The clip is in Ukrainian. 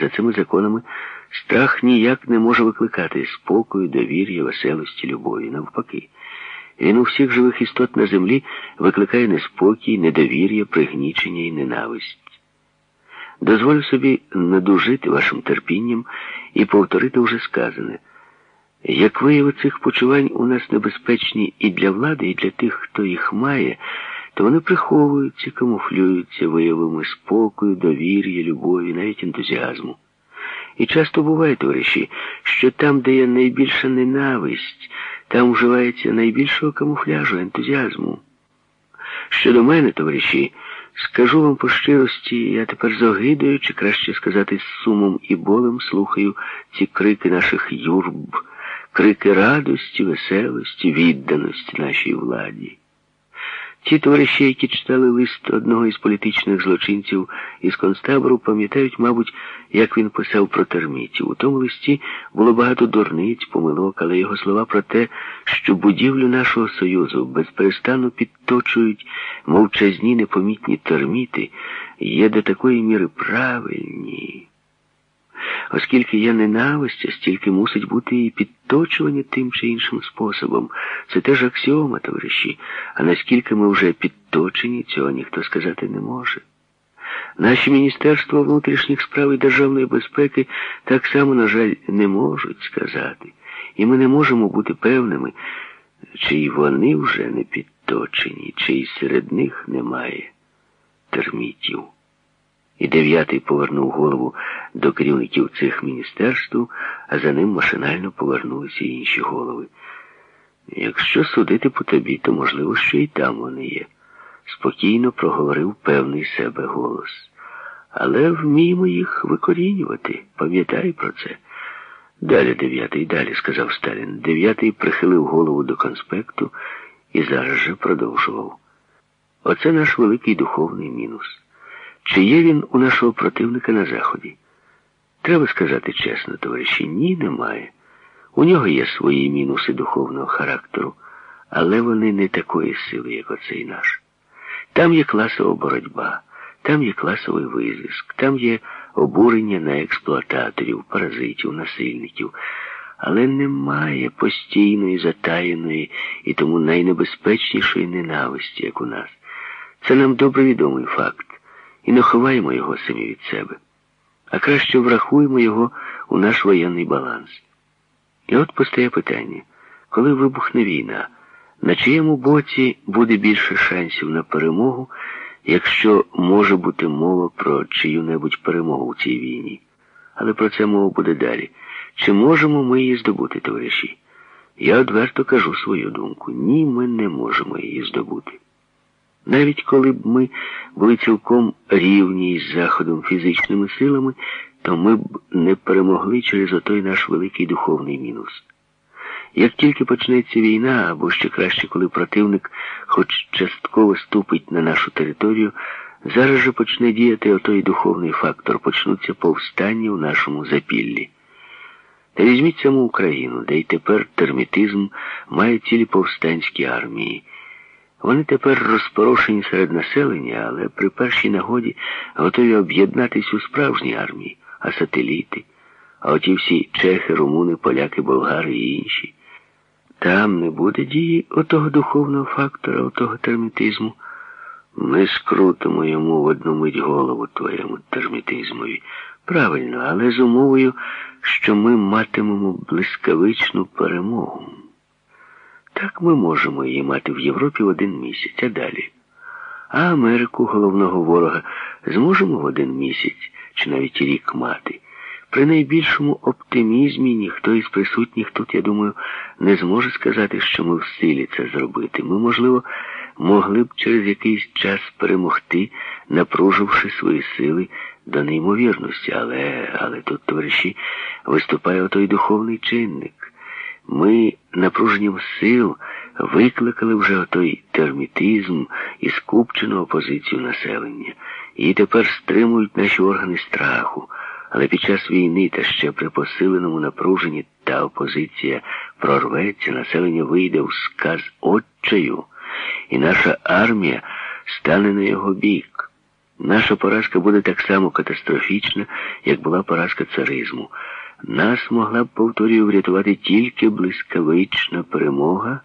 за цими законами страх ніяк не може викликати спокою, довір'я, веселості, любові. Навпаки, він у всіх живих істот на землі викликає неспокій, недовір'я, пригнічення і ненависть. Дозволю собі надужити вашим терпінням і повторити вже сказане. Як вияви цих почувань у нас небезпечні і для влади, і для тих, хто їх має, то вони приховуються, камуфлюються виявами спокою, довір'я, любові, навіть ентузіазму. І часто буває, товариші, що там, де є найбільша ненависть, там вживається найбільшого камуфляжу, ентузіазму. Щодо мене, товариші, скажу вам по щирості, я тепер з огидою, чи краще сказати, з сумом і болем слухаю ці крики наших юрб, крики радості, веселості, відданості нашій владі. Ті товариші, які читали лист одного із політичних злочинців із концтабору, пам'ятають, мабуть, як він писав про термітів. У тому листі було багато дурниць, помилок, але його слова про те, що будівлю нашого союзу безперестанно підточують мовчазні непомітні терміти, є до такої міри правильні. Оскільки є ненависть, стільки мусить бути і підточування тим чи іншим способом. Це теж аксіома, товариші. А наскільки ми вже підточені, цього ніхто сказати не може. Наші Міністерства внутрішніх справ і державної безпеки так само, на жаль, не можуть сказати. І ми не можемо бути певними, чи й вони вже не підточені, чи й серед них немає термітів. І дев'ятий повернув голову до керівників цих міністерств, а за ним машинально повернулися інші голови. Якщо судити по тобі, то можливо, що і там вони є. Спокійно проговорив певний себе голос. Але вміємо їх викорінювати. Пам'ятай про це. Далі дев'ятий, далі, сказав Сталін. Дев'ятий прихилив голову до конспекту і зараз же продовжував. Оце наш великий духовний мінус. Чи є він у нашого противника на Заході? Треба сказати чесно, товариші, ні, немає. У нього є свої мінуси духовного характеру, але вони не такої сили, як оцей наш. Там є класова боротьба, там є класовий визиск, там є обурення на експлуататорів, паразитів, насильників, але немає постійної, затаєної і тому найнебезпечнішої ненависті, як у нас. Це нам добре відомий факт і не ховаємо його самі від себе, а краще врахуємо його у наш воєнний баланс. І от постає питання, коли вибухне війна, на чиєму боці буде більше шансів на перемогу, якщо може бути мова про чию-небудь перемогу в цій війні? Але про це мова буде далі. Чи можемо ми її здобути, товариші? Я одверто кажу свою думку. Ні, ми не можемо її здобути. Навіть коли б ми були цілком рівні із Заходом фізичними силами, то ми б не перемогли через отой наш великий духовний мінус. Як тільки почнеться війна, або ще краще, коли противник хоч частково ступить на нашу територію, зараз же почне діяти отой духовний фактор, почнуться повстання в нашому запіллі. Та візьміть саму Україну, де й тепер термітизм має цілі повстанські армії. Вони тепер розпорошені серед населення, але при першій нагоді готові об'єднатись у справжній армії, а сателіти, а оті всі чехи, румуни, поляки, болгари і інші. Там не буде дії отого духовного фактора, отого термітизму. Ми скрутимо йому в одну мить голову твоєму термітизмові. Правильно, але з умовою, що ми матимемо блискавичну перемогу. Так ми можемо її мати в Європі в один місяць, а далі. А Америку, головного ворога, зможемо в один місяць чи навіть рік мати. При найбільшому оптимізмі ніхто із присутніх тут, я думаю, не зможе сказати, що ми в силі це зробити. Ми, можливо, могли б через якийсь час перемогти, напруживши свої сили до неймовірності, але, але тут, товариші, виступає отой духовний чинник. Ми напруженням сил викликали вже отой термітизм і скупчену опозицію населення. І тепер стримують наші органи страху. Але під час війни та ще при посиленому напруженні та опозиція прорветься, населення вийде в сказ отчаю, і наша армія стане на його бік. Наша поразка буде так само катастрофічна, як була поразка царизму. Нас могла б, повторюю, врятувати тільки блискавична перемога.